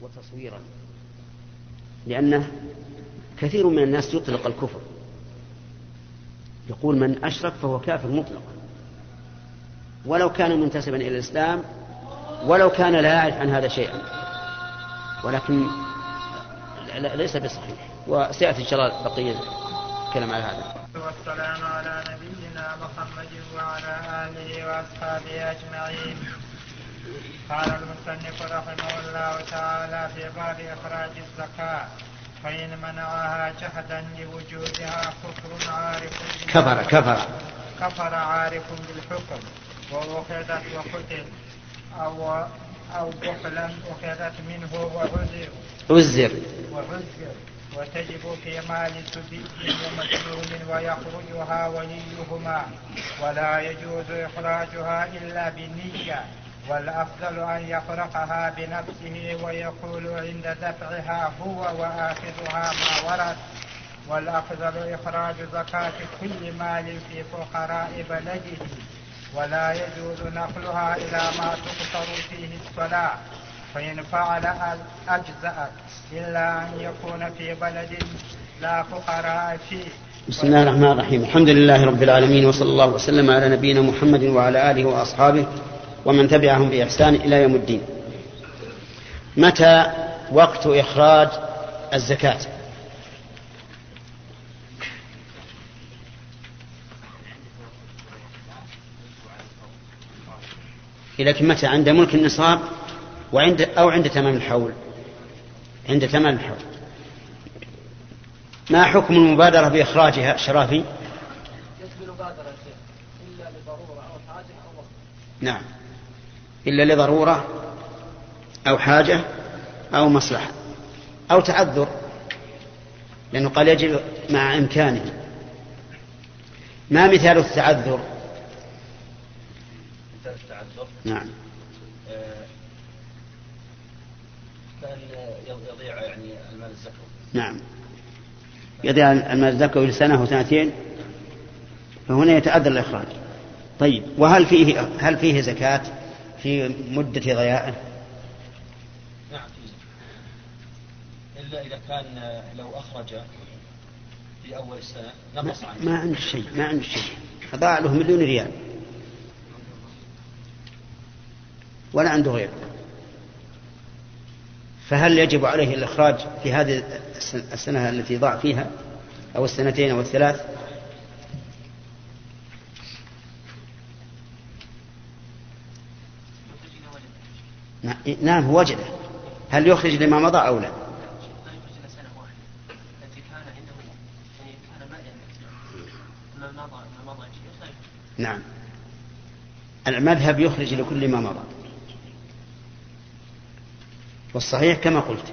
وتصويرا. لأنه كثير من الناس يطلق الكفر. يقول من أشرك فهو كافر مطلقا. ولو كان منتسبا إلى الإسلام ولو كان لا يعرف عن هذا شيئا. ولكن ليس بصحيح. وسيأتي إن شاء الله بقية الكلام على هذا. والسلام على نبينا محمد وعلى آله وأصحابه أجمعين. قال المصنف رحمه الله تعالى في باب إخراج الزكاة فإن منعها جهدا لوجودها كفر عارف كفر. كفر كفر عارف بالحكم وأخذت وقتل أو أو بخلا أخذت منه وعزر عزر وعزر وتجب في مال سبي ومسلوم ويخرجها وليهما ولا يجوز إخراجها إلا بالنية والأفضل أن يفرقها بنفسه ويقول عند دفعها هو وآخذها ما ورد. والأفضل إخراج زكاة كل مال في فقراء بلده. ولا يجوز نقلها إلى ما تقصر فيه الصلاة. فإن فعل أجزأت إلا أن يكون في بلد لا فقراء فيه. بسم الله الرحمن الرحيم. الحمد لله رب العالمين وصلى الله وسلم على نبينا محمد وعلى آله وأصحابه ومن تبعهم بإحسان إلى يوم الدين. متى وقت إخراج الزكاة؟ لكن متى؟ عند ملك النصاب وعند أو عند تمام الحول. عند تمام الحول. ما حكم المبادرة بإخراجها شرافي؟ إلا لضرورة أو حاجة أو نعم. إلا لضرورة أو حاجة أو مصلحة أو تعذر لأنه قال يجب مع إمكانه. ما مثال التعذر؟ مثال التعذر؟ نعم. كان يضيع يعني المال الزكوي نعم. يضيع المال الزكوي لسنة وسنتين فهنا يتعذر الإخراج. طيب وهل فيه هل فيه زكاة؟ في مدة ضياعه؟ نعم. إلا إذا كان لو أخرج في أول السنة نقص عنه. ما عنده شيء ما عنده شيء. ضاع له مليون ريال. ولا عنده غيره فهل يجب عليه الإخراج في هذه السنة التي ضاع فيها أو السنتين أو الثلاث؟ نعم هو وجده. هل يخرج لما مضى أو لا؟ نعم. المذهب يخرج لكل ما مضى. والصحيح كما قلت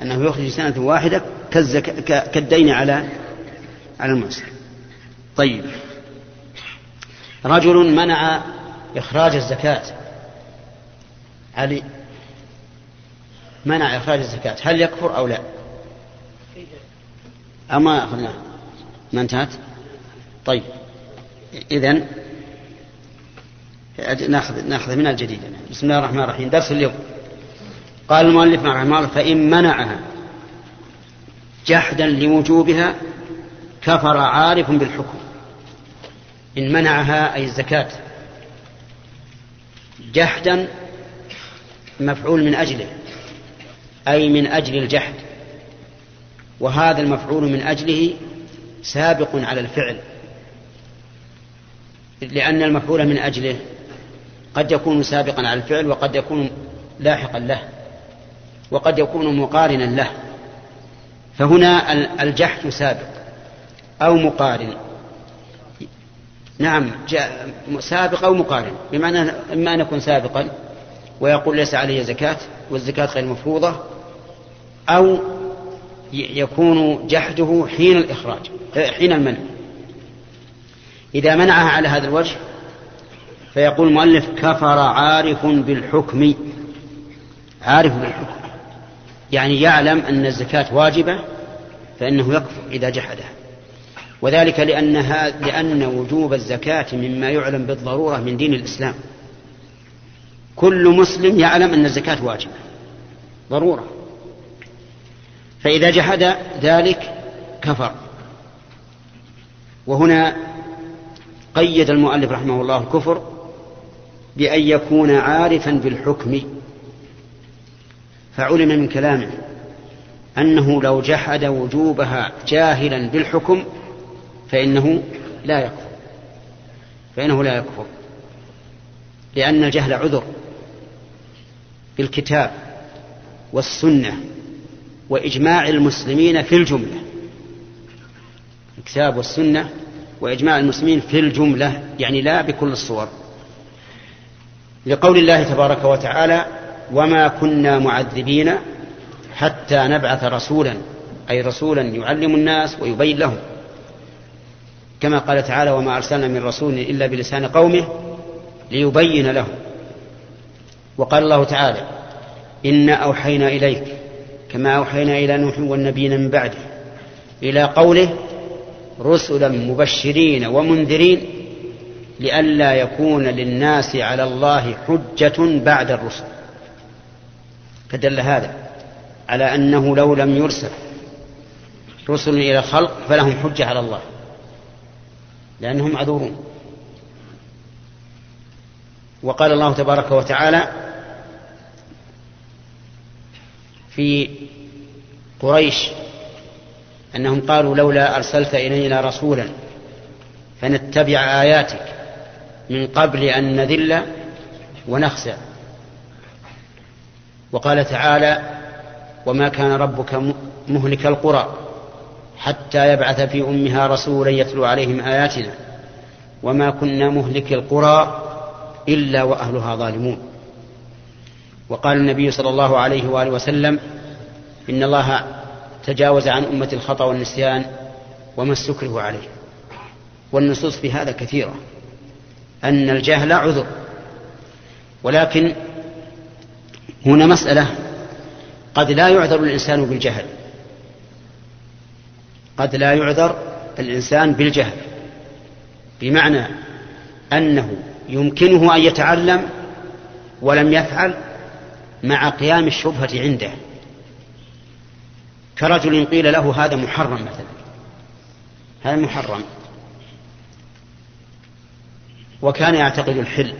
أنه يخرج سنة واحدة كالزك... كالدين على على المعسر. طيب. رجل منع إخراج الزكاة. علي منع إخراج الزكاة. هل يكفر أو لا؟ أما أخذناه ما انتهت؟ طيب. إذن ناخذ نأخذ من الجديد. بسم الله الرحمن الرحيم. درس اليوم. قال المؤلف رحمه الله فإن منعها جحدا لوجوبها كفر عارف بالحكم. إن منعها أي الزكاة جحدا مفعول من أجله أي من أجل الجحد. وهذا المفعول من أجله سابق على الفعل لأن المفعول من أجله قد يكون سابقا على الفعل وقد يكون لاحقا له وقد يكون مقارنا له. فهنا الجحد سابق أو مقارن. نعم سابق أو مقارن بمعنى إما أن يكون سابقا ويقول ليس علي زكاة والزكاة غير مفروضة أو يكون جحده حين الإخراج حين المنع. إذا منعها على هذا الوجه فيقول المؤلف كفر عارف بالحكم عارف بالحكم. يعني يعلم أن الزكاة واجبة فإنه يكفر إذا جحدها. وذلك لأنها لأن وجوب الزكاة مما يعلم بالضرورة من دين الإسلام. كل مسلم يعلم أن الزكاة واجبة. ضرورة. فإذا جحد ذلك كفر. وهنا قيد المؤلف رحمه الله الكفر بأن يكون عارفا بالحكم. فعلم من كلامه أنه لو جحد وجوبها جاهلا بالحكم فإنه لا يكفر. فإنه لا يكفر. لأن الجهل عذر. بالكتاب والسنة وإجماع المسلمين في الجملة. الكتاب والسنة وإجماع المسلمين في الجملة يعني لا بكل الصور. لقول الله تبارك وتعالى وما كنا معذبين حتى نبعث رسولا أي رسولا يعلم الناس ويبين لهم. كما قال تعالى وما أرسلنا من رسول إلا بلسان قومه ليبين لهم. وقال الله تعالى إنا أوحينا إليك كما أوحينا إلى نوح والنبيين من بعده إلى قوله رسلا مبشرين ومنذرين لئلا يكون للناس على الله حجة بعد الرسل. فدل هذا على أنه لو لم يرسل رسل إلى الخلق فلهم حجة على الله لأنهم معذورون وقال الله تبارك وتعالى في قريش أنهم قالوا لولا أرسلت إلينا رسولا فنتبع آياتك من قبل أن نذل ونخزى وقال تعالى وما كان ربك مهلك القرى حتى يبعث في أمها رسولا يتلو عليهم آياتنا. وما كنا مهلك القرى إلا وأهلها ظالمون. وقال النبي صلى الله عليه وآله وسلم إن الله تجاوز عن أمة الخطأ والنسيان وما استكره عليه. والنصوص في هذا كثيرة. أن الجهل عذر. ولكن هنا مسألة قد لا يعذر الإنسان بالجهل. قد لا يعذر الإنسان بالجهل. بمعنى أنه يمكنه أن يتعلم ولم يفعل مع قيام الشبهة عنده. كرجل قيل له هذا محرم مثلا. هذا محرم. وكان يعتقد الحل.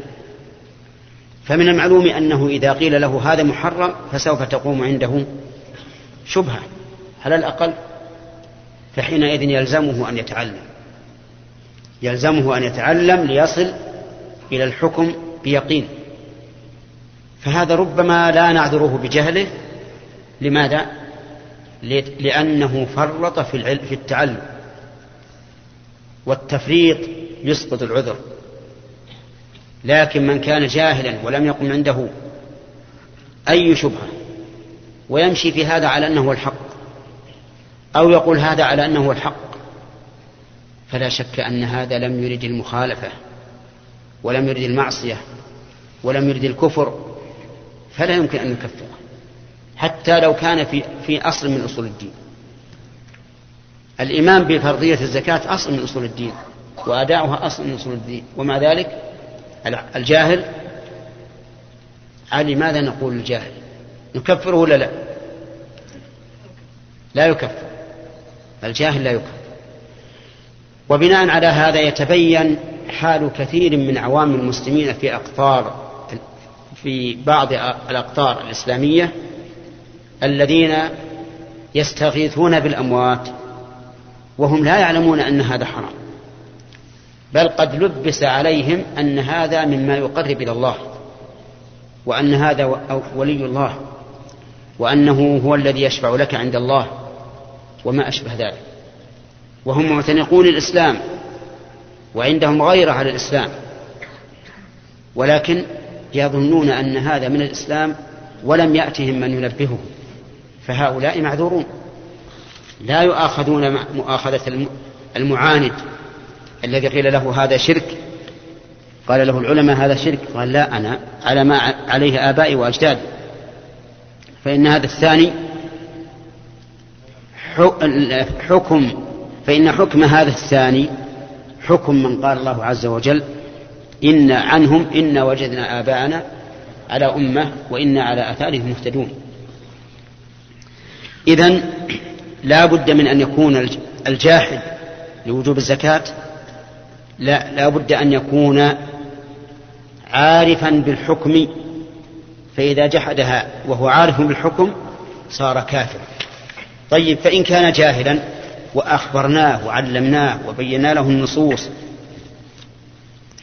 فمن المعلوم أنه إذا قيل له هذا محرم فسوف تقوم عنده شبهة. على الأقل فحينئذ يلزمه أن يتعلم. يلزمه أن يتعلم ليصل إلى الحكم بيقين. فهذا ربما لا نعذره بجهله لماذا؟ لأنه فرط في, في التعلم والتفريط يسقط العذر لكن من كان جاهلا ولم يقم عنده أي شبهة ويمشي في هذا على أنه الحق أو يقول هذا على أنه الحق فلا شك أن هذا لم يرد المخالفة ولم يرد المعصية ولم يرد الكفر فلا يمكن أن نكفره حتى لو كان في في أصل من أصول الدين. الإيمان بفرضية الزكاة أصل من أصول الدين وأداؤها أصل من أصول الدين. ومع ذلك الجاهل على ماذا نقول الجاهل نكفره ولا لا؟ لا يكفر. الجاهل لا يكفر. وبناء على هذا يتبين حال كثير من عوام المسلمين في أقطار في بعض الأقطار الإسلامية الذين يستغيثون بالأموات وهم لا يعلمون أن هذا حرام بل قد لبس عليهم أن هذا مما يقرب إلى الله وأن هذا ولي الله وأنه هو الذي يشفع لك عند الله وما أشبه ذلك. وهم معتنقون الإسلام وعندهم غيرة على الإسلام ولكن يظنون أن هذا من الإسلام ولم يأتهم من ينبههم فهؤلاء معذورون. لا يؤاخذون مؤاخذة المعاند الذي قيل له هذا شرك. قال له العلماء هذا شرك. قال لا أنا على ما عليه آبائي وأجدادي. فإن هذا الثاني حكم فإن حكم هذا الثاني حكم من قال الله عز وجل إن عنهم إن وجدنا آباءنا على أمة وإنا على آثارهم مهتدون. إذن لا بد من أن يكون الجاحد لوجوب الزكاة لا, لا بد أن يكون عارفا بالحكم فإذا جحدها وهو عارف بالحكم صار كافرا. طيب فإن كان جاهلا وأخبرناه وعلمناه وبينا له النصوص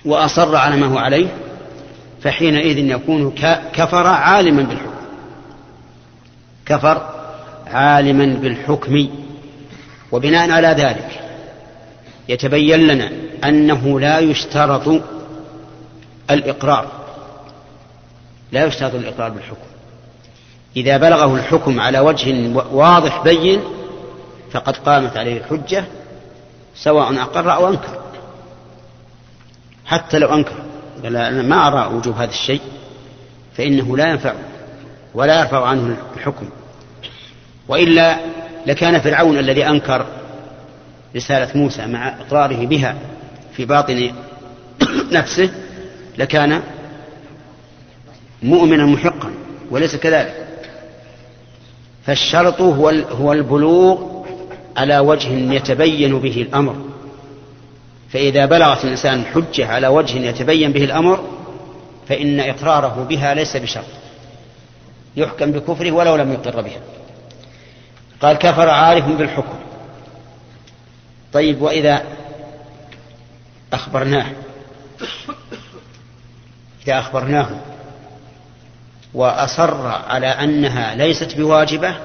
وأصر على ما هو عليه فحينئذ يكون كفر عالما بالحكم. كفر عالما بالحكم. وبناء على ذلك يتبين لنا أنه لا يشترط الإقرار. لا يشترط الإقرار بالحكم. إذا بلغه الحكم على وجه واضح بين فقد قامت عليه الحجة سواء أقر أو أنكر. حتى لو أنكر. قال أنا ما أرى وجوب هذا الشيء فإنه لا ينفع ولا يرفع عنه الحكم. وإلا لكان فرعون الذي أنكر رسالة موسى مع إقراره بها في باطن نفسه لكان مؤمنا محقا وليس كذلك. فالشرط هو هو البلوغ على وجه يتبين به الأمر. فإذا بلغت الإنسان الحجة على وجه يتبين به الأمر فإن إقراره بها ليس بشرط. يحكم بكفره ولو لم يقر بها. قال كفر عارف بالحكم. طيب وإذا أخبرناه؟ إذا أخبرناه وأصر على أنها ليست بواجبة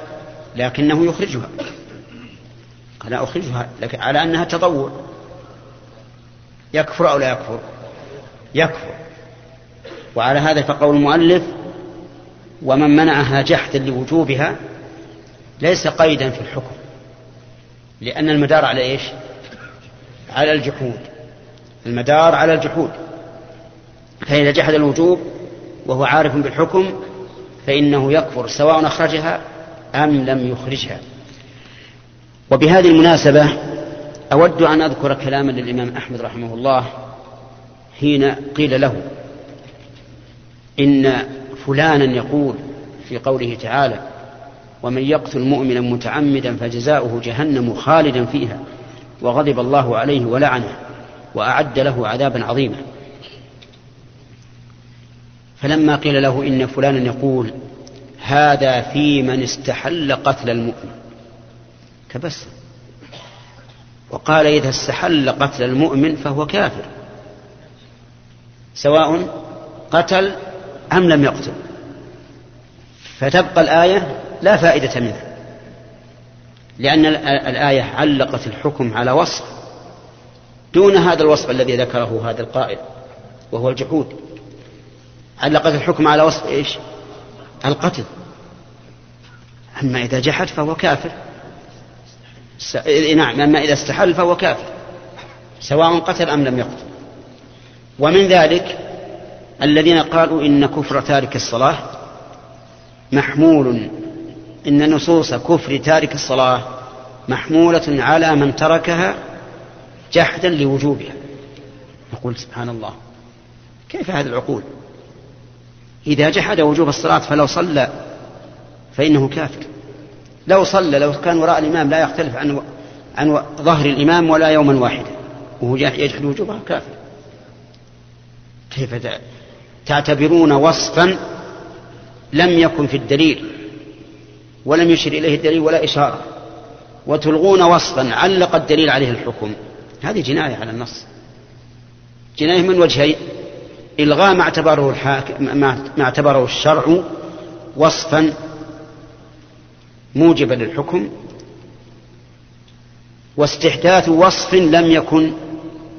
لكنه يخرجها. قال أخرجها لكن على أنها تطوع. يكفر أو لا يكفر؟ يكفر. وعلى هذا فقول المؤلف ومن منعها جحدا لوجوبها ليس قيدا في الحكم لأن المدار على إيش؟ على الجحود. المدار على الجحود. فإذا جحد الوجوب وهو عارف بالحكم فإنه يكفر سواء أخرجها أم لم يخرجها. وبهذه المناسبة أود أن أذكر كلاما للإمام أحمد رحمه الله حين قيل له إن فلانا يقول في قوله تعالى ومن يقتل مؤمنا متعمدا فجزاؤه جهنم خالدا فيها وغضب الله عليه ولعنه وأعد له عذابا عظيما. فلما قيل له إن فلانا يقول هذا في من استحل قتل المؤمن. تبسم. وقال إذا استحل قتل المؤمن فهو كافر. سواء قتل أم لم يقتل. فتبقى الآية لا فائدة منها. لأن الآية علقت الحكم على وصف دون هذا الوصف الذي ذكره هذا القائل وهو الجحود. علقت الحكم على وصف إيش؟ القتل. أما إذا جحد فهو كافر. س... نعم أما إذا استحل فهو كافر سواء قتل أم لم يقتل. ومن ذلك الذين قالوا إن كفر تارك الصلاة محمول إن نصوص كفر تارك الصلاة محمولة على من تركها جحدا لوجوبها. نقول سبحان الله كيف هذه العقول؟ إذا جحد وجوب الصلاة فلو صلى فإنه كافر. لو صلى لو كان وراء الإمام لا يختلف عن عن ظهر الإمام ولا يوما واحدا. وهو يجحد وجوبها كافر. كيف تعتبرون وصفا لم يكن في الدليل ولم يشر إليه الدليل ولا إشارة. وتلغون وصفا علق الدليل عليه الحكم. هذه جناية على النص. جناية من وجهين. إلغاء ما اعتبره الحاكم ما اعتبره الشرع وصفا موجبا للحكم واستحداث وصف لم يكن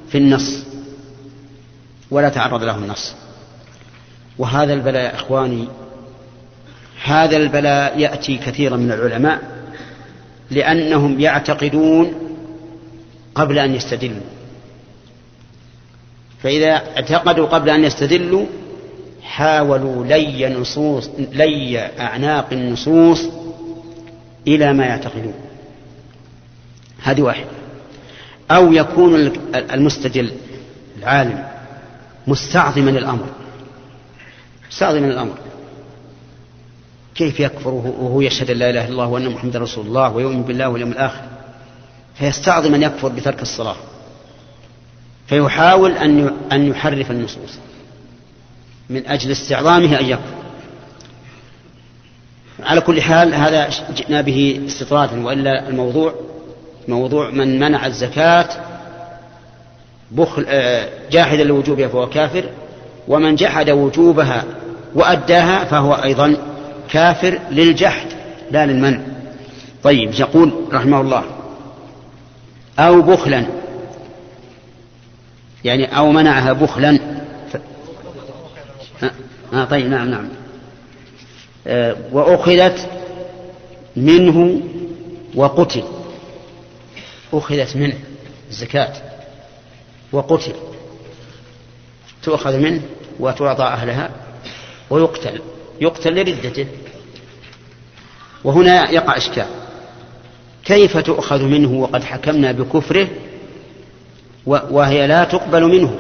في النص ولا تعرض له النص. وهذا البلاء يا إخواني هذا البلاء يأتي كثيرا من العلماء لأنهم يعتقدون قبل أن يستدلوا. فإذا اعتقدوا قبل أن يستدلوا حاولوا لي نصوص لي أعناق النصوص إلى ما يعتقدون. هذه واحدة أو يكون المستدل العالم مستعظما الأمر مستعظما الأمر كيف يكفر وهو يشهد أن لا إله إلا الله وأن محمد رسول الله ويؤمن بالله واليوم الآخر؟ فيستعظم أن يكفر بترك الصلاة. فيحاول أن أن يحرف النصوص. من أجل استعظامه أن يكفر. على كل حال هذا جئنا به استطرادا وإلا الموضوع موضوع من منع الزكاة بخل آه، جاحدا لوجوبها فهو كافر ومن جحد وجوبها وأداها فهو أيضا كافر للجحد لا للمنع. طيب يقول رحمه الله أو بخلا يعني أو منعها بخلا ف... آه طيب نعم نعم. وأخذت منه وقتل. أخذت منه الزكاة وقتل. تؤخذ منه وتعطى أهلها ويقتل. يقتل لردته. وهنا يقع إشكال. كيف تؤخذ منه وقد حكمنا بكفره وهي لا تقبل منه؟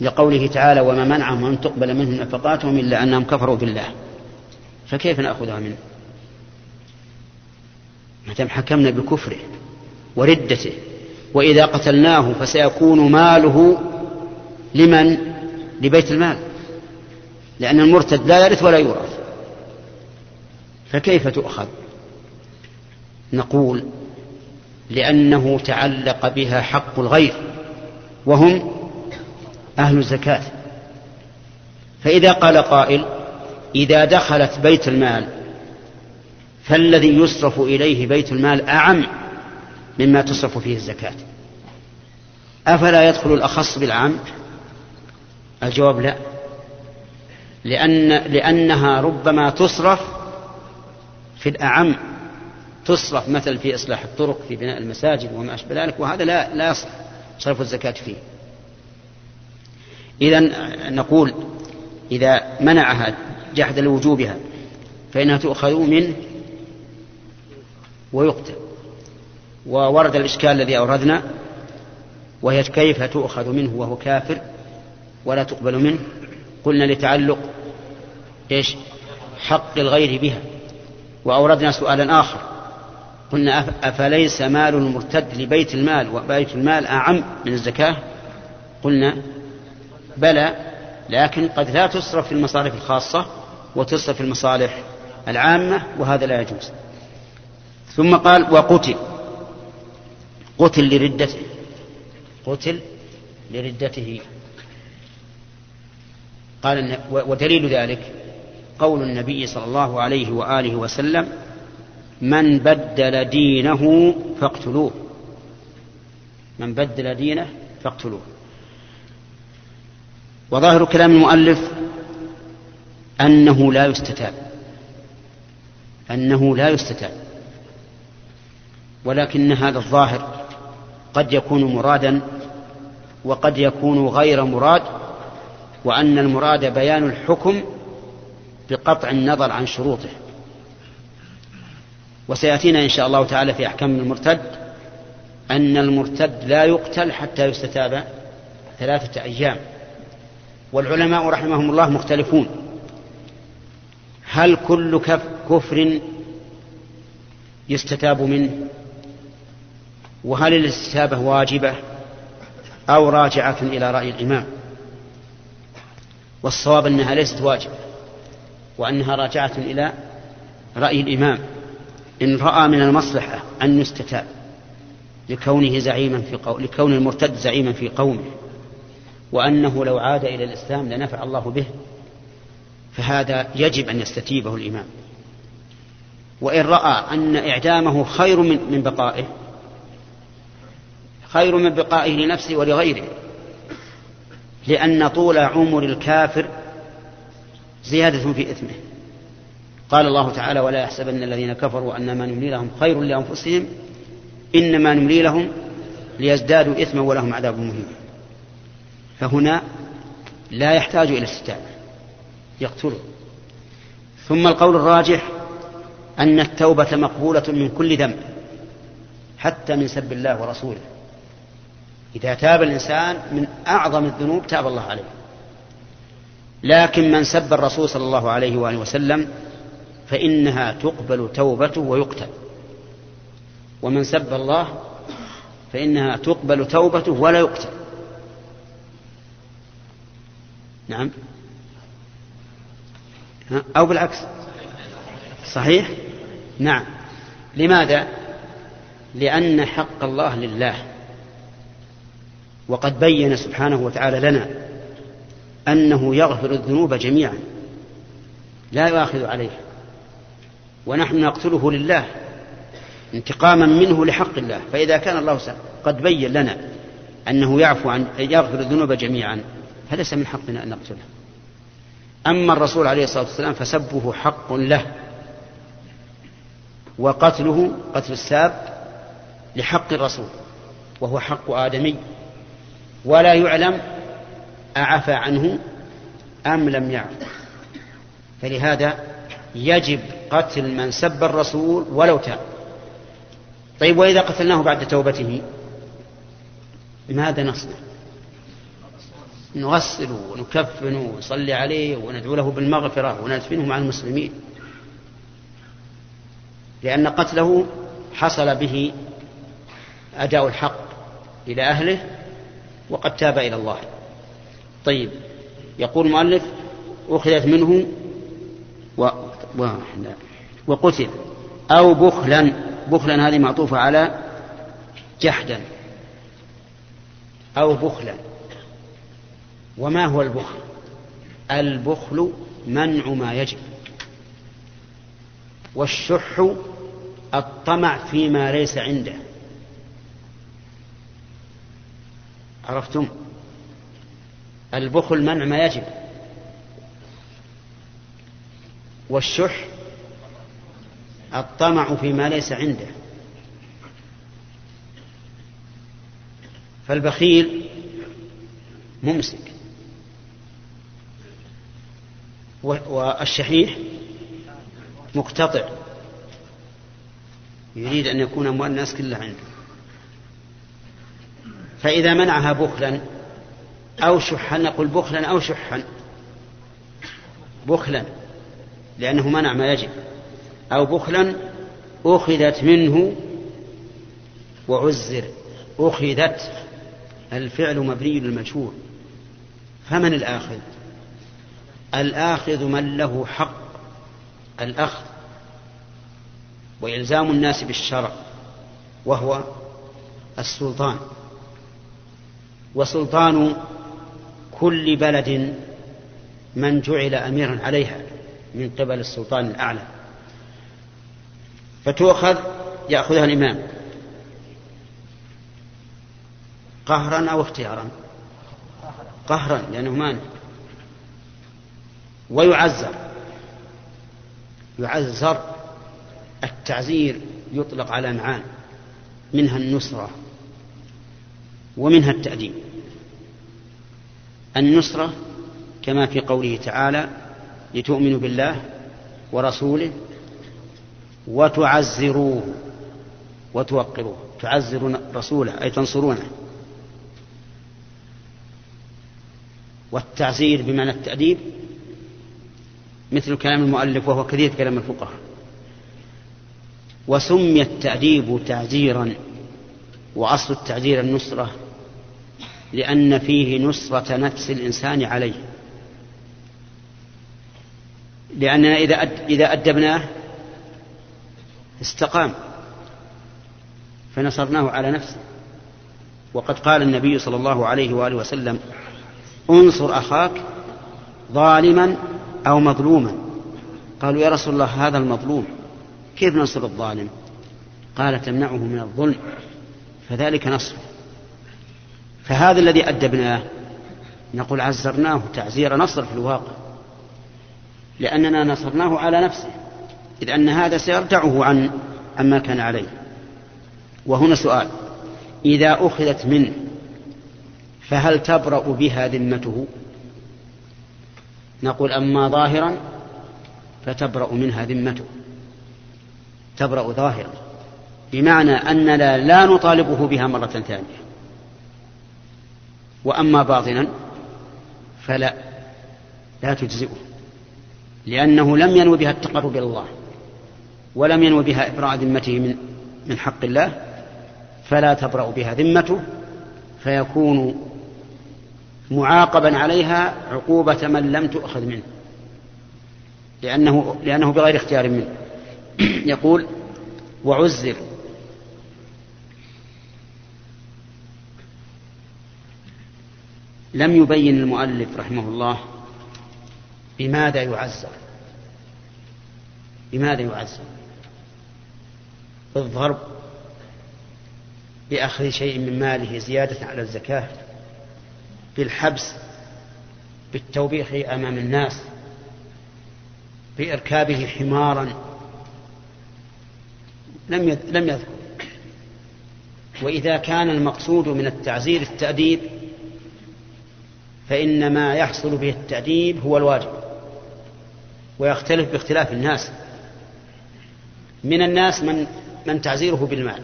لقوله تعالى وما منعهم أن تقبل منهم نفقاتهم إلا أنهم كفروا بالله. فكيف نأخذها منه؟ ما دام حكمنا بكفره وردته وإذا قتلناه فسيكون ماله لمن؟ لبيت المال. لأن المرتد لا يرث ولا يورث. فكيف تؤخذ؟ نقول لأنه تعلق بها حق الغير وهم أهل الزكاة. فإذا قال قائل إذا دخلت بيت المال فالذي يصرف إليه بيت المال أعم مما تصرف فيه الزكاة. أفلا يدخل الأخص بالعام؟ الجواب لا. لأن لأنها ربما تصرف في الأعم تصرف مثلا في إصلاح الطرق في بناء المساجد وما أشبه ذلك وهذا لا لا يصح صرف الزكاة فيه. إذا نقول إذا منعها جحد لوجوبها فإنها تؤخذ منه ويقتل. وورد الإشكال الذي أوردنا وهي كيف تؤخذ منه وهو كافر ولا تقبل منه؟ قلنا لتعلق إيش؟ حق الغير بها. وأوردنا سؤالا آخر. قلنا أفليس مال المرتد لبيت المال؟ وبيت المال أعم من الزكاة؟ قلنا بلى لكن قد لا تصرف في المصارف الخاصة وتصرف المصالح العامة وهذا لا يجوز. ثم قال وقتل. قتل لردته. قتل لردته. قال ودليل ذلك قول النبي صلى الله عليه وآله وسلم من بدل دينه فاقتلوه. من بدل دينه فاقتلوه. وظاهر كلام المؤلف أنه لا يستتاب. أنه لا يستتاب. ولكن هذا الظاهر قد يكون مرادا وقد يكون غير مراد وأن المراد بيان الحكم بقطع النظر عن شروطه. وسيأتينا إن شاء الله تعالى في أحكام المرتد أن المرتد لا يقتل حتى يستتاب ثلاثة أيام. والعلماء رحمهم الله مختلفون. هل كل كفر يستتاب منه؟ وهل الاستتابة واجبة أو راجعة إلى رأي الإمام؟ والصواب أنها ليست واجبة وأنها راجعة إلى رأي الإمام. إن رأى من المصلحة أن يستتاب لكونه زعيما في قو... لكون المرتد زعيما في قومه وأنه لو عاد إلى الإسلام لنفع الله به فهذا يجب أن يستتيبه الإمام. وإن رأى أن إعدامه خير من, بقائه خير من بقائه لنفسه ولغيره لأن طول عمر الكافر زيادة في إثمه. قال الله تعالى ولا يحسبن الذين كفروا أن ما نملي لهم خير لأنفسهم إنما نملي لهم ليزدادوا إثما ولهم عذاب مهين. فهنا لا يحتاج إلى استتابة. يقتله. ثم القول الراجح أن التوبة مقبولة من كل ذنب حتى من سب الله ورسوله. إذا تاب الإنسان من أعظم الذنوب تاب الله عليه. لكن من سب الرسول صلى الله عليه وآله وسلم فإنها تقبل توبته ويقتل. ومن سب الله فإنها تقبل توبته ولا يقتل. نعم. أو بالعكس. صحيح؟ نعم. لماذا؟ لأن حق الله لله. وقد بين سبحانه وتعالى لنا أنه يغفر الذنوب جميعا. لا يؤاخذ عليها ونحن نقتله لله انتقاما منه لحق الله. فإذا كان الله قد بين لنا أنه يعفو عن يغفر الذنوب جميعا فليس من حقنا أن نقتله. أما الرسول عليه الصلاة والسلام فسبه حق له وقتله قتل الساب لحق الرسول وهو حق آدمي. ولا يعلم أعفى عنه أم لم يعف فلهذا يجب قتل من سب الرسول ولو تاب. طيب وإذا قتلناه بعد توبته ماذا نصنع؟ نغسله ونكفنه ونصلي عليه وندعو له بالمغفرة وندفنه مع المسلمين. لأن قتله حصل به أداء الحق إلى أهله وقد تاب إلى الله. طيب يقول المؤلف أخذت منه و... و... وقتل. أو بخلا بخلا هذه معطوفة على جحدا. أو بخلا. وما هو البخل؟ البخل منع ما يجب. والشح الطمع فيما ليس عنده. عرفتم؟ البخل منع ما يجب. والشح الطمع فيما ليس عنده. فالبخيل ممسك. والشحيح مقتطع. يريد أن يكون أموال الناس كلها عنده. فإذا منعها بخلا أو شحا نقول بخلا أو شحا. بخلا لأنه منع ما يجب. أو بخلا أخذت منه وعزر. أخذت الفعل مبني للمجهول. فمن الآخذ؟ الآخذ من له حق الأخذ وإلزام الناس بالشرع وهو السلطان. وسلطان كل بلد من جعل أميرا عليها من قبل السلطان الأعلى. فتؤخذ يأخذها الإمام. قهرا أو اختيارا؟ قهرا لأنه مانع. ويعزر. يعزر التعزير يطلق على معان منها النصرة ومنها التأديب. النصرة كما في قوله تعالى لتؤمنوا بالله ورسوله وتعزروه وتوقروه. تعزرون رسوله أي تنصرونه. والتعزير بمعنى التأديب مثل كلام المؤلف وهو كثير كلام الفقهاء. وسمي التأديب تعزيرا وأصل التعزير النصرة لأن فيه نصرة نفس الإنسان عليه. لأننا إذا إذا أدبناه استقام فنصرناه على نفسه. وقد قال النبي صلى الله عليه وآله وسلم انصر أخاك ظالما أو مظلوما. قالوا يا رسول الله هذا المظلوم كيف ننصر الظالم؟ قال تمنعه من الظلم فذلك نصره فهذا الذي أدبناه نقول عزرناه تعزير نصر في الواقع لأننا نصرناه على نفسه إذ أن هذا سيرجعه عن عما كان عليه. وهنا سؤال إذا أخذت منه فهل تبرأ بها ذمته؟ نقول أما ظاهرا فتبرأ منها ذمته. تبرأ ظاهرا. بمعنى أننا لا نطالبه بها مرة ثانية. وأما باطنا فلا لا تجزئه. لأنه لم ينو بها التقرب إلى الله ولم ينو بها إبراء ذمته من من حق الله فلا تبرأ بها ذمته فيكون معاقبا عليها عقوبة من لم تؤخذ منه لأنه لأنه بغير اختيار منه. يقول وعزر لم يبين المؤلف رحمه الله بماذا يعزر بماذا يعزر بالضرب بأخذ شيء من ماله زيادة على الزكاة. بالحبس بالتوبيخ أمام الناس بإركابه حمارا. لم لم يذكر. وإذا كان المقصود من التعزير التأديب فإن ما يحصل به التأديب هو الواجب ويختلف باختلاف الناس. من الناس من من تعزيره بالمال.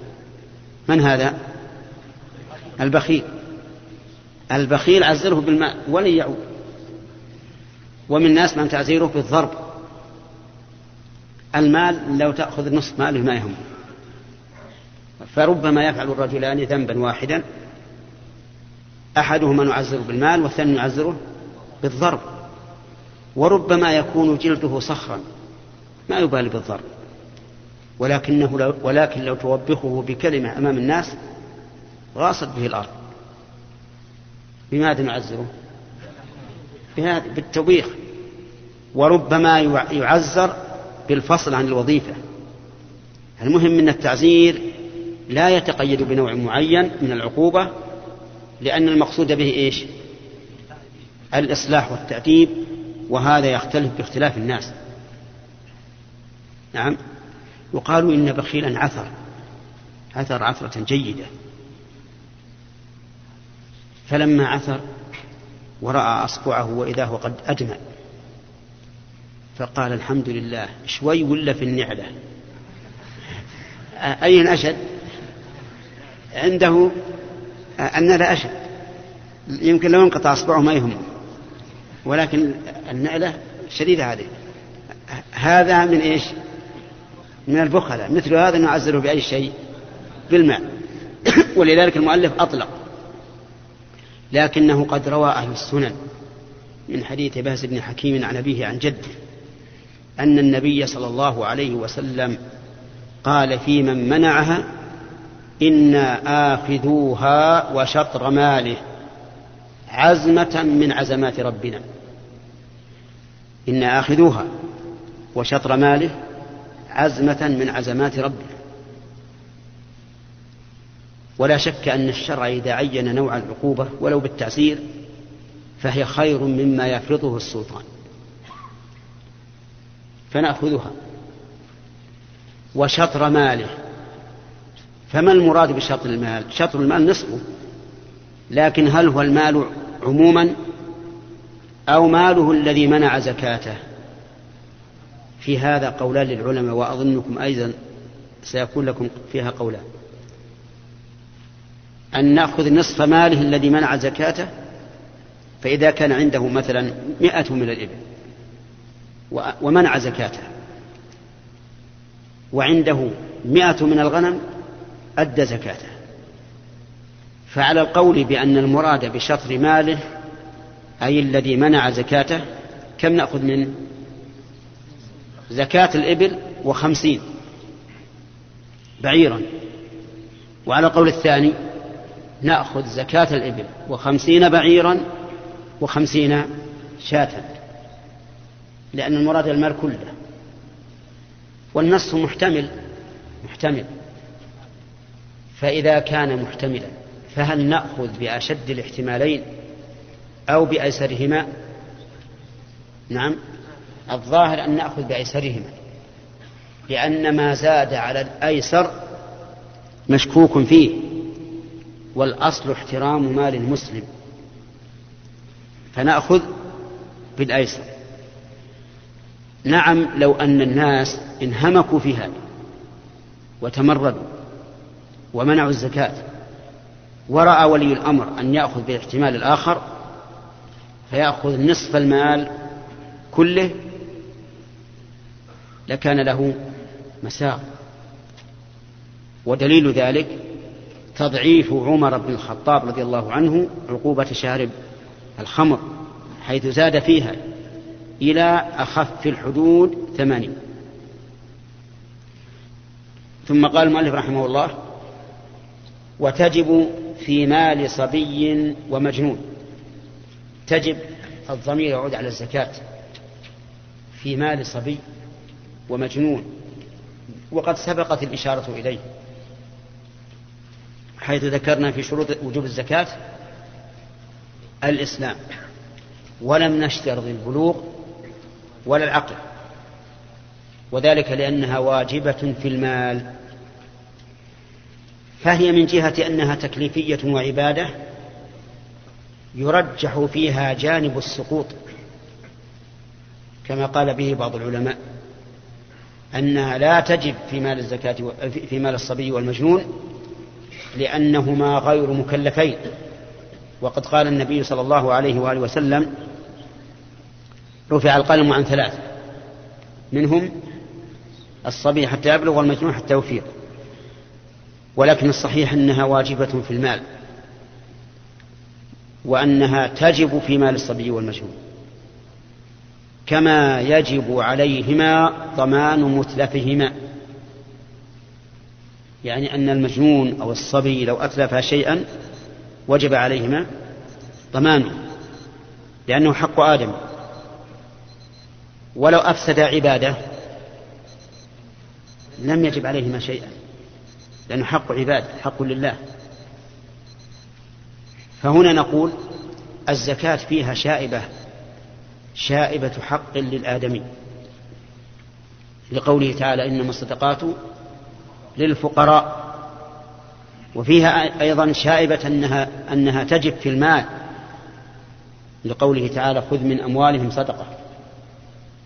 من هذا؟ البخيل. البخيل عزره بالمال ولن يعود. ومن الناس من تعزيره بالضرب. المال لو تأخذ نصف ماله ما يهم. فربما يفعل الرجلان ذنبا واحدا. أحدهما نعزره بالمال والثاني نعزره بالضرب. وربما يكون جلده صخرا. ما يبالي بالضرب. ولكنه لو ولكن لو توبخه بكلمة أمام الناس غاصت به الأرض. بماذا نعزره بالتوبيخ. وربما يعزر بالفصل عن الوظيفة. المهم أن التعزير لا يتقيد بنوع معين من العقوبة لأن المقصود به إيش؟ الإصلاح والتأديب وهذا يختلف باختلاف الناس. نعم. يقال إن بخيلا عثر. عثر عثرة جيدة. فلما عثر ورأى أصبعه وإذا هو قد أدمى فقال الحمد لله شوي ولا في النعلة؟ أين أشد؟ عنده النعلة أشد. يمكن لو انقطع أصبعه ما يهمه. ولكن النعلة شديدة عليه هذا من إيش؟ من البخلاء. مثل هذا نعزله بأي شيء؟ بالماء. ولذلك المؤلف أطلق. لكنه قد روى أهل السنن من حديث بهز بن حكيم عن أبيه عن جده أن النبي صلى الله عليه وسلم قال في من منعها إنا آخذوها وشطر ماله عزمة من عزمات ربنا. إنا آخذوها وشطر ماله عزمة من عزمات ربنا. ولا شك أن الشرع إذا عين نوع العقوبة ولو بالتعسير فهي خير مما يفرضه السلطان. فنأخذها. وشطر ماله. فما المراد بشطر المال؟ شطر المال نصفه. لكن هل هو المال عموما؟ أو ماله الذي منع زكاته؟ في هذا قولان للعلماء وأظنكم أيضا سيكون لكم فيها قولان. أن نأخذ نصف ماله الذي منع زكاته فإذا كان عنده مثلا مئة من الإبل ومنع زكاته. وعنده مئة من الغنم أدى زكاته. فعلى القول بأن المراد بشطر ماله أي الذي منع زكاته كم نأخذ منه زكاة الإبل؟ وخمسين. بعيرا. وعلى القول الثاني نأخذ زكاة الإبل وخمسين بعيرا وخمسين شاة لأن المراد المال كله. والنص محتمل محتمل. فإذا كان محتملا فهل نأخذ بأشد الاحتمالين أو بأيسرهما؟ نعم. الظاهر أن نأخذ بأيسرهما لأن ما زاد على الأيسر مشكوك فيه. والأصل احترام مال المسلم. فنأخذ بالأيسر. نعم لو أن الناس انهمكوا في هذا وتمردوا ومنعوا الزكاة ورأى ولي الأمر أن يأخذ بالاحتمال الآخر فيأخذ نصف المال كله لكان له مساق. ودليل ذلك تضعيف عمر بن الخطاب رضي الله عنه عقوبة شارب الخمر حيث زاد فيها إلى أخف الحدود ثمانين. ثم قال المؤلف رحمه الله وتجب في مال صبي ومجنون. تجب الضمير يعود على الزكاة. في مال صبي ومجنون. وقد سبقت الإشارة إليه. حيث ذكرنا في شروط وجوب الزكاة الإسلام. ولم نشترط البلوغ ولا العقل. وذلك لأنها واجبة في المال. فهي من جهة أنها تكليفية وعبادة يرجح فيها جانب السقوط كما قال به بعض العلماء أنها لا تجب في مال الزكاة في مال الصبي والمجنون لأنهما غير مكلفين. وقد قال النبي صلى الله عليه وآله وسلم رفع القلم عن ثلاث. منهم الصبي حتى يبلغ والمجنون حتى يفيض. ولكن الصحيح أنها واجبة في المال. وأنها تجب في مال الصبي والمجنون. كما يجب عليهما ضمان متلفهما. يعني أن المجنون أو الصبي لو أتلف شيئا وجب عليهما ضمانه لأنه حق آدم. ولو أفسد عبادة لم يجب عليهما شيئا لأنه حق عباد حق لله. فهنا نقول الزكاة فيها شائبة شائبة حق للآدمي. لقوله تعالى إنما الصدقات للفقراء. وفيها أيضا شائبة أنها, أنها تجب في المال. لقوله تعالى خذ من أموالهم صدقة.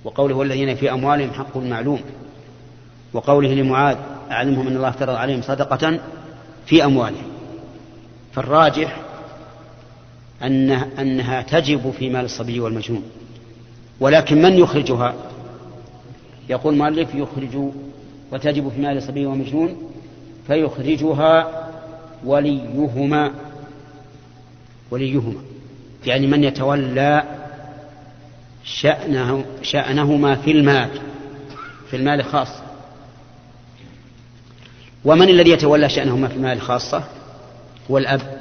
وقوله والذين في أموالهم حق معلوم. وقوله لمعاذ أعلمهم أن الله افترض عليهم صدقة في أموالهم. فالراجح أنها, أنها تجب في مال الصبي والمجنون. ولكن من يخرجها؟ يقول المؤلف يخرج وتجب في مال الصبي والمجنون فيخرجها وليهما. وليهما. يعني من يتولى شأنه شأنهما في المال في المال خاصة. ومن الذي يتولى شأنهما في المال خاصة؟ هو الأب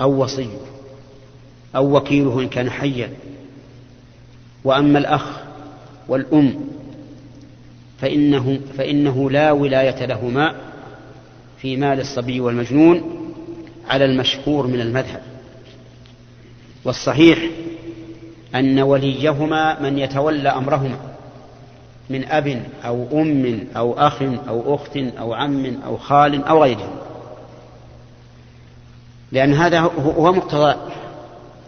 أو وصيه أو وكيله إن كان حيا. وأما الأخ والأم فإنه, فإنه لا ولاية لهما في مال الصبي والمجنون على المشهور من المذهب. والصحيح أن وليهما من يتولى أمرهما من أب أو أم أو أخ أو أخت أو عم أو خال أو غيرهم. لأن هذا هو مقتضى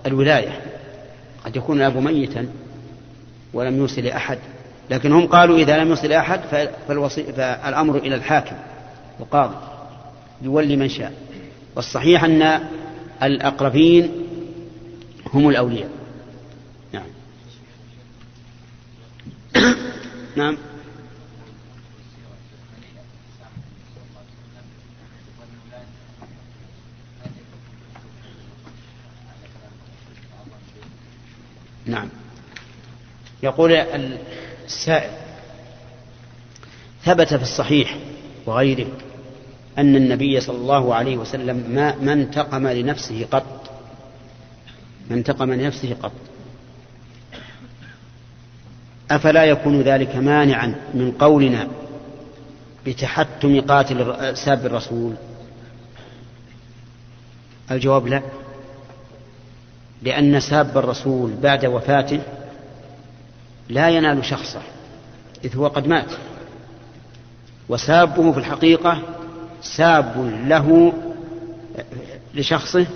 الولاية. قد يكون الأب ميتا ولم يوصل لأحد. لكن هم قالوا إذا لم يوصل لأحد فالأمر إلى الحاكم القاضي يولي من شاء. والصحيح أن الأقربين هم الأولياء. نعم. نعم. نعم. يقول السائل. ثبت في الصحيح وغيره أن النبي صلى الله عليه وسلم ما ما انتقم لنفسه قط. ما انتقم لنفسه قط. أفلا يكون ذلك مانعا من قولنا بتحتم قاتل ساب الرسول؟ الجواب لا. لأن ساب الرسول بعد وفاته لا ينال شخصه إذ هو قد مات. وسابه في الحقيقة ساب له لشخصه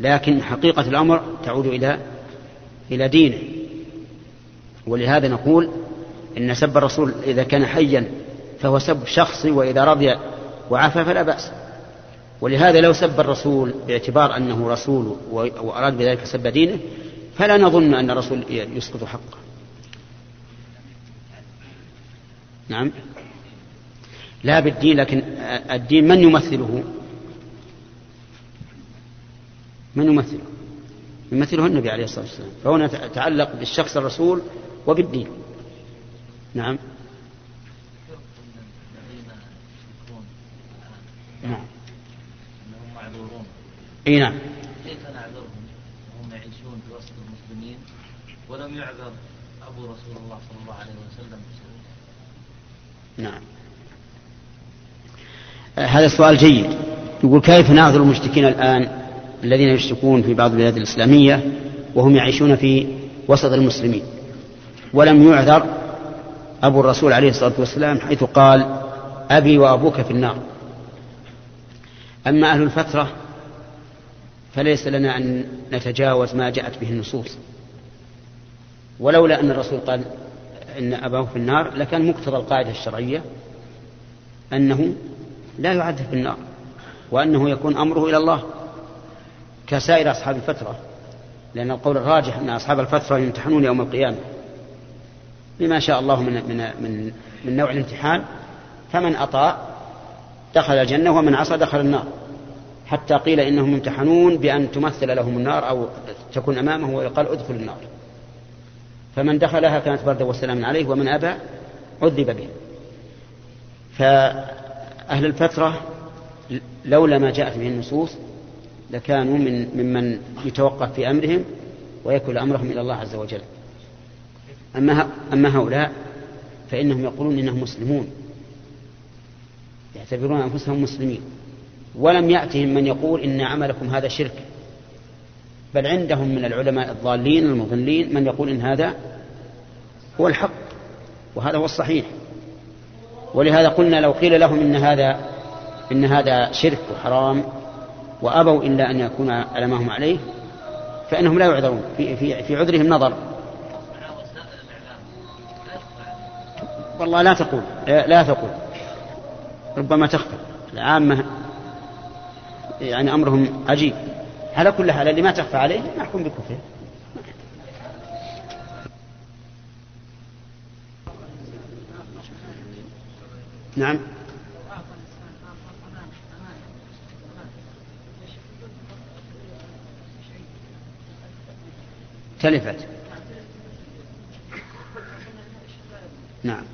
لكن حقيقة الأمر تعود إلى إلى دينه. ولهذا نقول إن سب الرسول إذا كان حيا فهو سب شخصي وإذا رضي وعفى فلا بأس. ولهذا لو سب الرسول باعتبار أنه رسول وأراد بذلك سب دينه فلا نظن أن الرسول يسقط حقه. نعم. لا بالدين لكن الدين من يمثله؟ من يمثله؟ يمثله النبي عليه الصلاة والسلام. فهنا تعلق بالشخص الرسول وبالدين. نعم. نعم. إي نعم. كيف نعذرهم وهم يعيشون في وسط المسلمين ولم يعذر أبو رسول الله صلى الله عليه وسلم؟ نعم. هذا السؤال جيد. يقول كيف نعذر المشركين الآن الذين يشركون في بعض البلاد الإسلامية وهم يعيشون في وسط المسلمين؟ ولم يعذر أبو الرسول عليه الصلاة والسلام حيث قال أبي وأبوك في النار. أما أهل الفترة فليس لنا أن نتجاوز ما جاءت به النصوص. ولولا أن الرسول قال إن أباه في النار لكان مقتضى القاعدة الشرعية أنه لا يعذب في النار وأنه يكون أمره إلى الله كسائر أصحاب الفترة لأن القول الراجح أن أصحاب الفترة يمتحنون يوم القيامة. بما شاء الله من من من, من نوع الامتحان فمن أطاع دخل الجنة ومن عصى دخل النار. حتى قيل إنهم يمتحنون بأن تمثل لهم النار أو تكون أمامه ويقال ادخل النار. فمن دخلها كانت بردا وسلاما عليه ومن أبى عذب به. فأهل الفترة لولا ما جاءت به النصوص لكانوا من ممن يتوقف في أمرهم ويكل أمرهم إلى الله عز وجل. أما أما هؤلاء فإنهم يقولون إنهم مسلمون. يعتبرون أنفسهم مسلمين. ولم يأتهم من يقول إن عملكم هذا شرك. بل عندهم من العلماء الضالين المضلين من يقول إن هذا هو الحق وهذا هو الصحيح. ولهذا قلنا لو قيل لهم إن هذا إن هذا شرك وحرام وأبوا إلا أن يكون على ما هم عليه فإنهم لا يعذرون. في, في, في عذرهم نظر. والله لا تقول. لا تقول. ربما تخفى. العامة يعني أمرهم عجيب. على كل حال اللي ما تخفى عليه نحكم بكفره نعم. تلفت. نعم.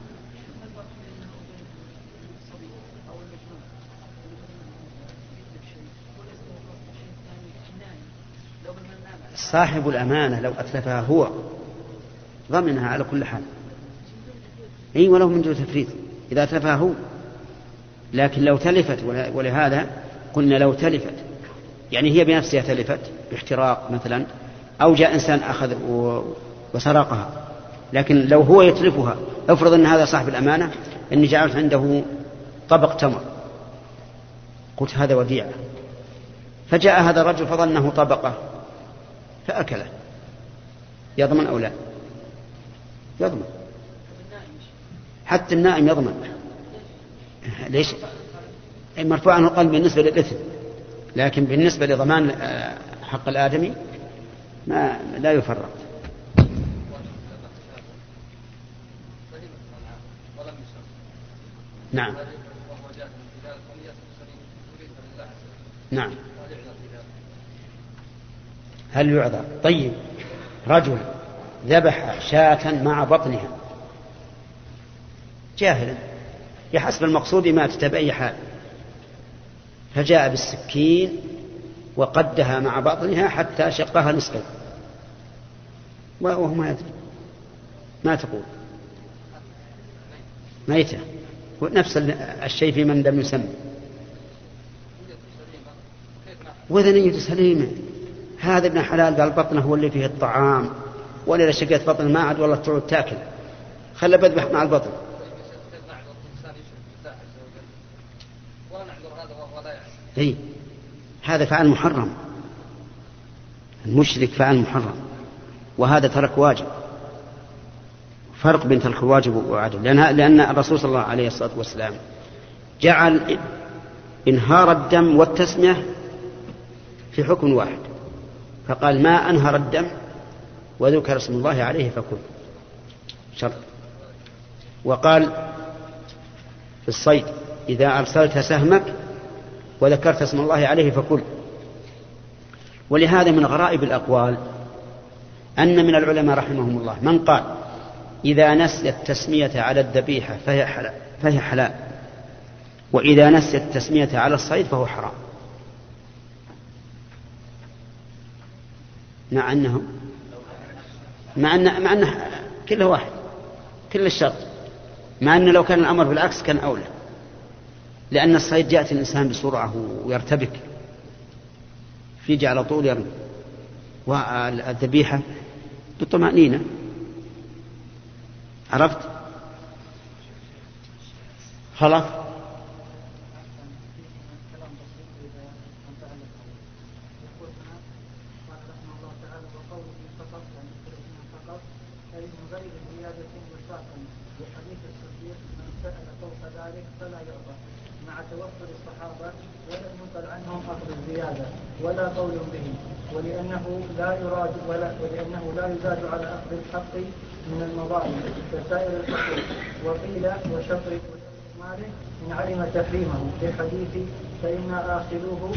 صاحب الأمانة لو أتلفها هو ضمنها على كل حال. أي ولو من دون تفريط إذا أتلفها هو. لكن لو تلفت ولهذا قلنا لو تلفت يعني هي بنفسها تلفت باحتراق مثلا أو جاء إنسان أخذ وسرقها. لكن لو هو يتلفها افرض أن هذا صاحب الأمانة أني جعلت عنده طبق تمر. قلت هذا وديعة. فجاء هذا الرجل فظنه طبقة. فأكله يضمن أو لا؟ يضمن. حتى النائم يضمن. ليش؟ مرفوع عنه القلب بالنسبة للإثم. لكن بالنسبة لضمان آه، حق الآدمي ما لا يفرق. نعم. نعم. هل يعذر؟ طيب. رجل ذبح شاة مع بطنها. جاهلا. بحسب المقصود ماتت بأي حال. فجاء بالسكين وقدها مع بطنها حتى شقها نصفين وهو ما يدري. ما تقول. ميتة. نفس الشيء في من لم يسمى. وإذا نية سليمة. هذا ابن حلال قال بطنه هو اللي فيه الطعام. ولا إذا شقيت بطن ما عاد والله تعود تاكل. خلى بذبح مع البطن. إي. هذا فعل محرم. المشرك فعل محرم. وهذا ترك واجب. فرق بين ترك الواجب وعدم لأن, لأن الرسول صلى الله عليه الصلاة والسلام جعل إنهار الدم والتسمية في حكم واحد. فقال ما أنهر الدم وذكر اسم الله عليه فكل. شرط. وقال في الصيد إذا أرسلت سهمك وذكرت اسم الله عليه فكل. ولهذا من غرائب الأقوال أن من العلماء رحمهم الله من قال إذا نسي التسمية على الذبيحة فهي حلال, فهي حلال. وإذا نسي التسمية على الصيد فهو حرام. مع أنه مع أن مع أنه كله واحد كل الشرط. مع أن لو كان الأمر بالعكس كان أولى. لأن الصيد يأتي الإنسان بسرعة ويرتبك. يجي على طول يرمي. والذبيحة بالطمأنينة. عرفت؟ خلاص. ولا قول به ولأنه لا يراد ولا ولأنه لا يزاد على أخذ الحق من المظالم كسائر الحقوق وقيل وشطر ماله إن علم تحريمه في حديث فإن آخذوه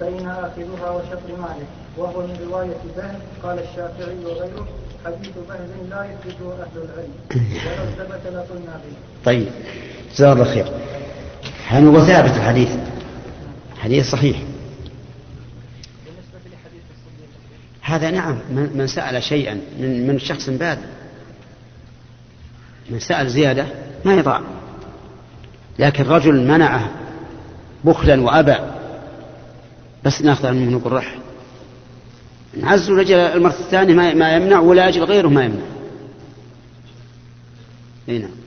فإن آخذها وشطر ماله وهو من رواية بهز قال الشافعي وغيره حديث بهز لا يثبته أهل العلم ولو ثبت لقلنا به. طيب جزاه الله خير. هل ثابت الحديث؟ حديث صحيح. هذا نعم من سأل شيئا من من شخص باد من سأل زيادة ما يضاع لكن رجل منعه بخلا وأبى بس نأخذ منه نقول رح نعز رجل المرة الثانية ما يمنع ولا أجل غيره ما يمنع. اي نعم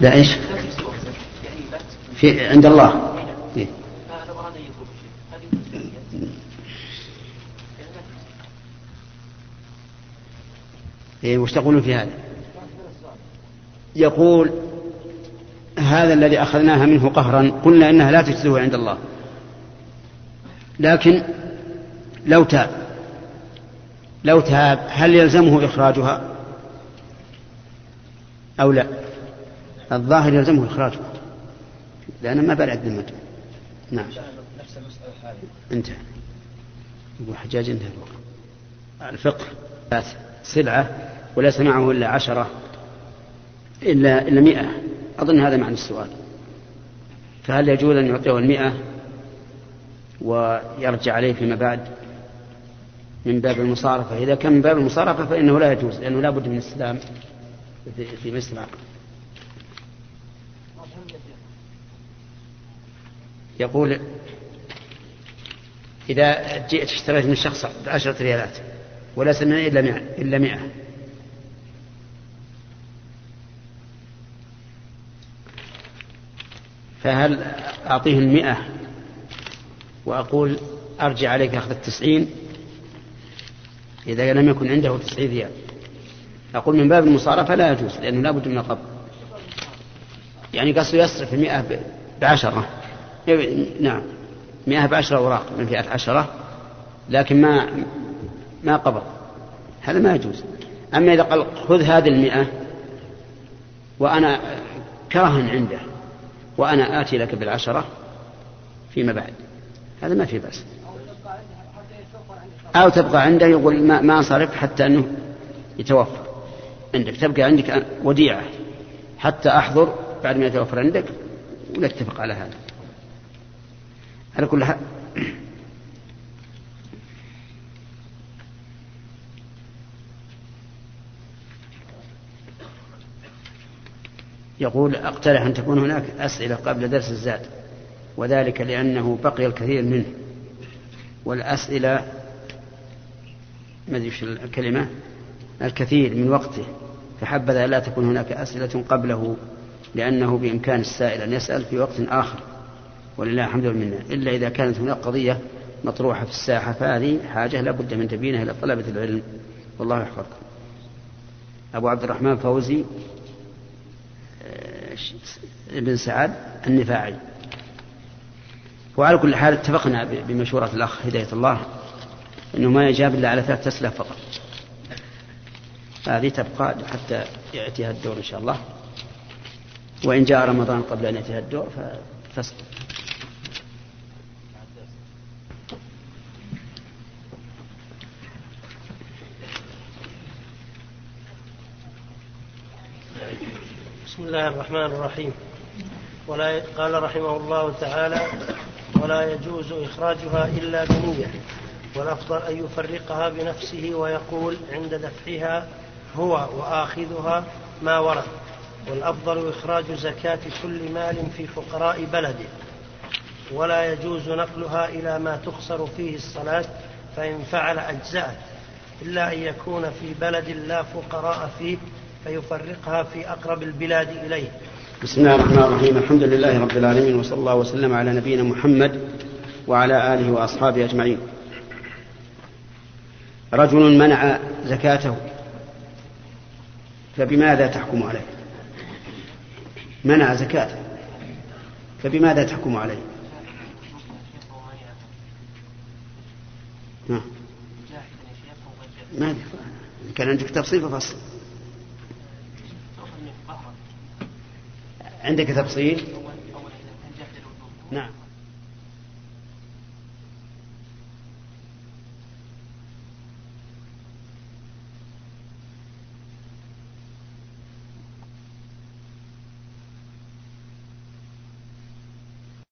لا إيش؟ في عند الله إيه؟ إيه وش تقولون في هذا يقول هذا الذي أخذناها منه قهرا قلنا إنها لا تجزه عند الله لكن لو تاب لو تاب هل يلزمه إخراجها أو لا الظاهر يلزمه إخراجها لأنه ما بعد ذمته نعم. نفس المسألة انتهى. أبو حجاج انتهى الوقت. الفقه سلعة وليس معه إلا عشرة إلا إلا مئة. أظن هذا معنى السؤال. فهل يجوز أن يعطيه المئة ويرجع عليه فيما بعد من باب المصارفة؟ إذا كان من باب المصارفة فإنه لا يجوز لأنه لا بد من السلام في مثل العقد يقول إذا جئت اشتريت من شخص بعشرة ريالات وليس منها إلا مئة إلا مئة. فهل أعطيه المئة وأقول أرجع عليك أخذ التسعين؟ إذا لم يكن عنده تسعين ريال. أقول من باب المصارفة لا يجوز لأنه لا بد من القبض. يعني قصده يصرف المئة بعشرة. نعم. مئة بعشرة أوراق من فئة عشرة لكن ما ما قبض. هذا ما يجوز. أما إذا قال خذ هذه المئة وأنا كرها عنده وأنا آتي لك بالعشرة فيما بعد. هذا ما في بأس. أو تبقى عنده يقول ما, ما صرف حتى أنه يتوفر عندك تبقى عندك وديعة. حتى أحضر بعد ما يتوفر عندك ونتفق على هذا. على كل حال. يقول اقترح أن تكون هناك أسئلة قبل درس الزاد وذلك لأنه بقي الكثير منه. والأسئلة ما أدري الكلمة الكثير من وقته. فحبذا لا تكون هناك أسئلة قبله لأنه بإمكان السائل أن يسأل في وقت آخر. ولله الحمد والمنة. إلا إذا كانت هناك قضية مطروحة في الساحة فهذه حاجة لا بد من تبيينها إلى طلبة العلم. والله يحفظكم. أبو عبد الرحمن فوزي آه، ابن سعد النفاعي. وعلى كل حال اتفقنا بمشورة الأخ هداية الله أنه ما يجاب إلا على ثلاث أسلاف فقط. هذه تبقى حتى يأتيها الدور إن شاء الله. وإن جاء رمضان قبل أن يأتيها الدور فتصدق بسم الله الرحمن الرحيم. ولا قال رحمه الله تعالى ولا يجوز إخراجها إلا بنية. والأفضل أن يفرقها بنفسه ويقول عند دفعها هو وآخذها ما ورد. والأفضل إخراج زكاة كل مال في فقراء بلده. ولا يجوز نقلها إلى ما تقصر فيه الصلاة فإن فعل أجزأت. إلا أن يكون في بلد لا فقراء فيه فيفرقها في أقرب البلاد إليه. بسم الله الرحمن الرحيم. الحمد لله رب العالمين وصلى الله وسلم على نبينا محمد وعلى آله وأصحابه أجمعين. رجل منع زكاته فبماذا تحكم عليه؟ منع زكاته فبماذا تحكم عليه؟ نعم ما كان عندك تفصيل ففصل. عندك تفصيل؟ نعم.